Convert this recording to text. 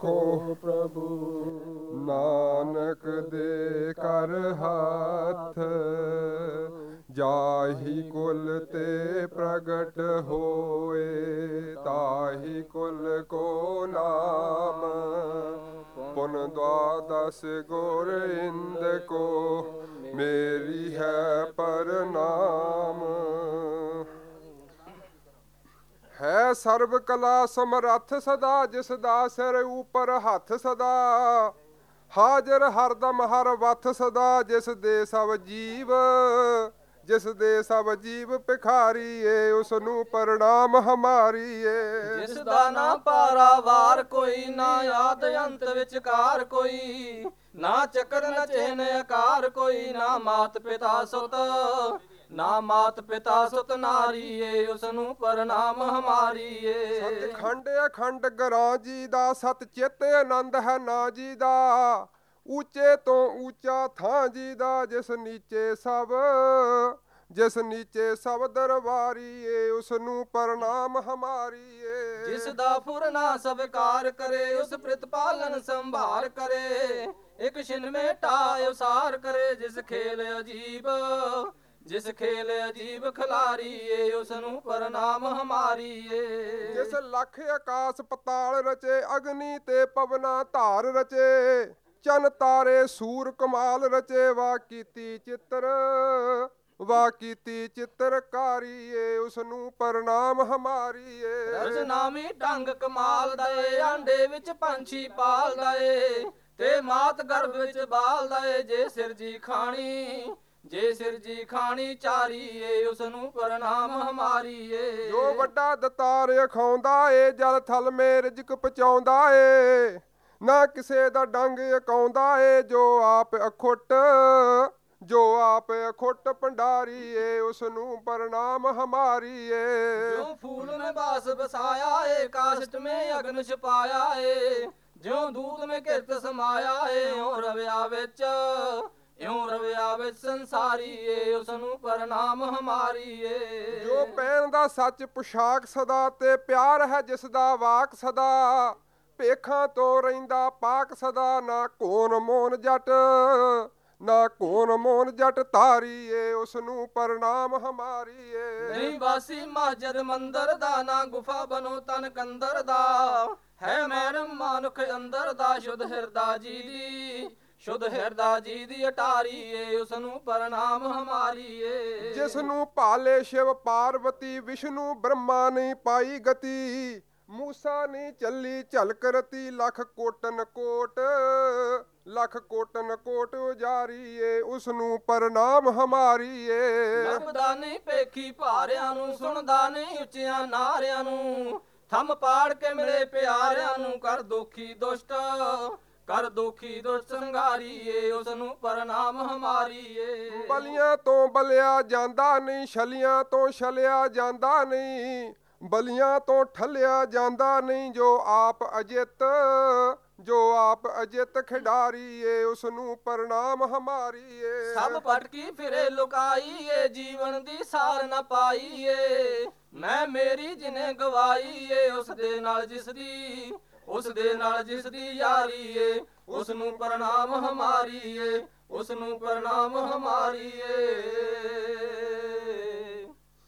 ਰੱਖੋ ਪ੍ਰਭੂ, ਨਾਨਕ ਦੇ ਕਰ ਹੱਥ, ਜਾਹੀ ਕੁਲ ਤੇ ਪ੍ਰਗਟ ਹੋਏ, ਤਾਹੀ ਕੁਲ ਕੋ ਨਾਮ, ਪੁਨ ਦਵਾਦਸ ਗੁਰ ਇੰਦ ਕੋ, ਮੇ ਸਰਬ ਕਲਾ ਸਮਰੱਥ ਸਦਾ, ਜਿਸ ਦਾ ਸਿਰ ਉਪਰ ਹੱਥ ਸਦਾ। ਹਾਜ਼ਰ ਹਰਦਮ ਹਰ ਵਥ ਸਦਾ, ਜਿਸ ਦੇ ਸਭ ਜੀਵ, ਜਿਸ ਦੇ ਸਭ ਜੀਵ ਭਿਖਾਰੀਏ ਉਸ ਨੂੰ ਪ੍ਰਣਾਮ ਹਮਾਰੀਏ। ਜਿਸ ਦਾ ਨਾ ਪਾਰਾਵਾਰ ਕੋਈ, ਨਾ ਆਦ ਅੰਤ ਵਿਚਕਾਰ ਕੋਈ, ਨਾ ਚੱਕਰ, ਨਾ ਚਿਹਨ ਆਕਾਰ ਕੋਈ, ਨਾ ਮਾਤ ਪਿਤਾ ਸੁਤ ਨਾ ਮਾਤ ਪਿਤਾ ਸੁਤ ਨਾਰੀਏ ਉਸ ਨੂੰ ਪ੍ਰਣਾਮ ਹਮਾਰੀਏ। ਸਤਖੰਡ ਅਖੰਡ ਗਰਾਂ ਜੀ ਦਾ ਸਤ ਚਿਤ ਆਨੰਦ ਹੈ ਨਾ ਜੀ ਦਾ। ਉੱਚੇ ਤੋਂ ਉੱਚਾ ਥਾਂ ਜੀ ਦਾ ਜਿਸ ਨੀਚੇ ਸਭ ਜਿਸ ਨੀਚੇ ਸਭ ਦਰਬਾਰੀਏ ਉਸ ਨੂੰ ਪ੍ਰਣਾਮ ਹਮਾਰੀਏ। ਜਿਸ ਦਾ ਫੁਰਨਾ ਸਵਕਾਰ ਕਰੇ ਉਸ ਪ੍ਰਤਪਾਲਨ ਸੰਭਾਰ ਕਰੇ। ਇੱਕ ਛਿਨ ਮੇ ਟਾਇ ਉਸਾਰ ਕਰੇ ਜਿਸ ਖੇਲ ਅਜੀਬ ਜਿਸ ਖੇਲ ਅਜੀਬ ਖਿਲਾਰੀਏ ਉਸ ਨੂੰ ਪ੍ਰਣਾਮ ਹਮਾਰੀਏ। ਜਿਸ ਲਖ ਆਕਾਸ ਪਤਾਲ ਰਚੇ ਅਗਨੀ ਤੇ ਪਵਨਾ ਧਾਰ ਰਚੇ ਚਨ ਤਾਰੇ ਸੂਰ ਕਮਾਲ ਰਚੇ ਵਾ ਕੀਤੀ ਚਿੱਤਰ ਵਾ ਕੀਤੀ ਚਿੱਤਰਕਾਰੀਏ ਉਸ ਨੂੰ ਪ੍ਰਣਾਮ ਹਮਾਰੀਏ। ਰਜਨਾਮੀ ਢੰਗ ਕਮਾਲ ਦਾ ਏ ਆਂਡੇ ਵਿੱਚ ਪੰਛੀ ਪਾਲਦਾ ਏ ਤੇ ਮਾਤ ਗਰਭ ਵਿੱਚ ਬਾਲਦਾ ਏ ਜੇ ਸਿਰ ਜੀ ਖਾਣੀ ਜੇ ਸਿਰ ਜੀ ਖਾਣੀ ਚਾਰੀਏ ਉਸ ਨੂੰ ਪ੍ਰਣਾਮ ਹਮਾਰੀਏ। ਜੋ ਵੱਡਾ ਦਤਾਰ ਅਖਾਉਂਦਾ ਏ ਜਲ ਥਲ ਮੇ ਰਿਜਕ ਪਚਾਉਂਦਾ ਏ। ਨਾ ਕਿਸੇ ਦਾ ਡੰਗ ਅਕਾਉਂਦਾ ਏ ਜੋ ਆਪ ਅਖੁੱਟ ਜੋ ਆਪ ਅਖੁੱਟ ਭੰਡਾਰੀ ਏ ਉਸ ਨੂੰ ਪ੍ਰਣਾਮ ਹਮਾਰੀ ਏ ਜੋ ਫੂਲ ਮੈਂ ਬਾਸ ਬਸਾਇਆ ਏ ਕਾਸ਼ਟ ਮੇ ਅਗਨ ਛਪਾਇਆ ਏ। ਜਿਉ ਦੂਤ ਮੇ ਕਿਰਤ ਸਮਾਇਆ ਏ ਓ ਰਵਿਆ ਵਿੱਚ ਇਉ ਰਵਿਆ ਵਿੱਚ ਸੰਸਾਰੀ ਏ ਉਸ ਨੂੰ ਪ੍ਰਣਾਮ ਹਮਾਰੀ ਏ ਜੋ ਪਹਿਨ ਦਾ ਸੱਚ ਪੁਸ਼ਾਕ ਸਦਾ ਤੇ ਪਿਆਰ ਹੈ ਜਿਸ ਦਾ ਵਾਕ ਸਦਾ ਭੇਖਾਂ ਤੋਂ ਰਹਿੰਦਾ ਪਾਕ ਸਦਾ ਨਾ ਕੋਨ ਮੋਨ ਜਟ ਨਾ ਕੋਨ ਮੋਨ ਜਟ ਤਾਰੀਏ ਉਸ ਨੂੰ ਪ੍ਰਣਾਮ ਹਮਾਰੀਏ। ਨਹੀਂ ਬਾਸੀ ਮਸਜਿਦ ਮੰਦਰ ਦਾ ਨਾ ਗੁਫਾ ਬਨੋ ਤਨ ਕੰਦਰ ਦਾ ਹੈ ਮੈਰਮ ਮਾਨੁਖ ਅੰਦਰ ਦਾ ਸ਼ੁੱਧ ਹਿਰਦਾ ਜੀ ਦੀ। ਸ਼ੁੱਧ ਹਿਰਦਾ ਜੀ ਦੀ ਅਟਾਰੀ ਏ ਉਸ ਨੂੰ ਪ੍ਰਣਾਮ ਹਮਾਰੀ ਏ ਜਿਸ ਨੂੰ ਭਾਲੇ ਸ਼ਿਵ ਪਾਰਵਤੀ ਵਿਸ਼ਨੂੰ ਬ੍ਰਹਮਾ ਨਹੀਂ ਪਾਈ ਗਤੀ। ਮੂਸਾ ਨਹੀਂ ਚੱਲੀ ਝਲਕ ਰਤੀ ਲੱਖ ਕੋਟਨ ਕੋਟ। ਲੱਖ ਕੋਟਨ ਕੋਟ ਉਜਾਰੀਏ ਉਸ ਨੂੰ ਪ੍ਰਣਾਮ ਹਮਾਰੀਏ। ਲੱਭਦਾ ਨਹੀਂ ਪੇਖੀ ਭਾਰਿਆਂ ਨੂੰ ਸੁਣਦਾ ਨਹੀਂ ਉੱਚਿਆਂ ਨਾਰਿਆਂ ਨੂੰ। ਥੰਮ ਪਾੜ ਕੇ ਮਿਲੇ ਪਿਆਰਿਆਂ ਨੂੰ ਕਰ ਦੋਖੀ ਦੁਸ਼ਟ। ਕਰ ਦੋਖੀ ਦੁਸ਼ਟ ਸੰਘਾਰੀਏ ਉਸ ਨੂੰ ਪ੍ਰਣਾਮ ਹਮਾਰੀਏ। ਬਲੀਆਂ ਤੋਂ ਬਲਿਆ ਜਾਂਦਾ ਨਹੀਂ ਛਲੀਆਂ ਤੋਂ ਛਲਿਆ ਜਾਂਦਾ ਨਹੀਂ ਬਲੀਆਂ ਤੋਂ ਠੱਲਿਆ ਜਾਂਦਾ ਨਹੀਂ ਜੋ ਆਪ ਅਜਿੱਤ ਜੋ ਆਪ ਅਜਿੱਤ ਖਿਡਾਰੀਏ ਉਸ ਨੂੰ ਪ੍ਰਣਾਮ ਹਮਾਰੀਏ। ਸਭ ਪਟਕੀ ਫਿਰੇ ਲੁਕਾਈਏ ਜੀਵਨ ਦੀ ਸਾਰ ਨਾ ਪਾਈਏ। ਮੈਂ ਮੇਰੀ ਜਿਨੇ ਗਵਾਈਏ ਉਸ ਦੇ ਨਾਲ ਜਿਸ ਦੀ ਉਸ ਦੇ ਨਾਲ ਜਿਸ ਦੀ ਯਾਰੀ ਏ ਉਸ ਨੂੰ ਪ੍ਰਣਾਮ ਹਮਾਰੀ ਏ ਉਸ ਨੂੰ ਪ੍ਰਣਾਮ ਹਮਾਰੀ ਏ।